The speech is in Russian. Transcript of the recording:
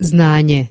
знание.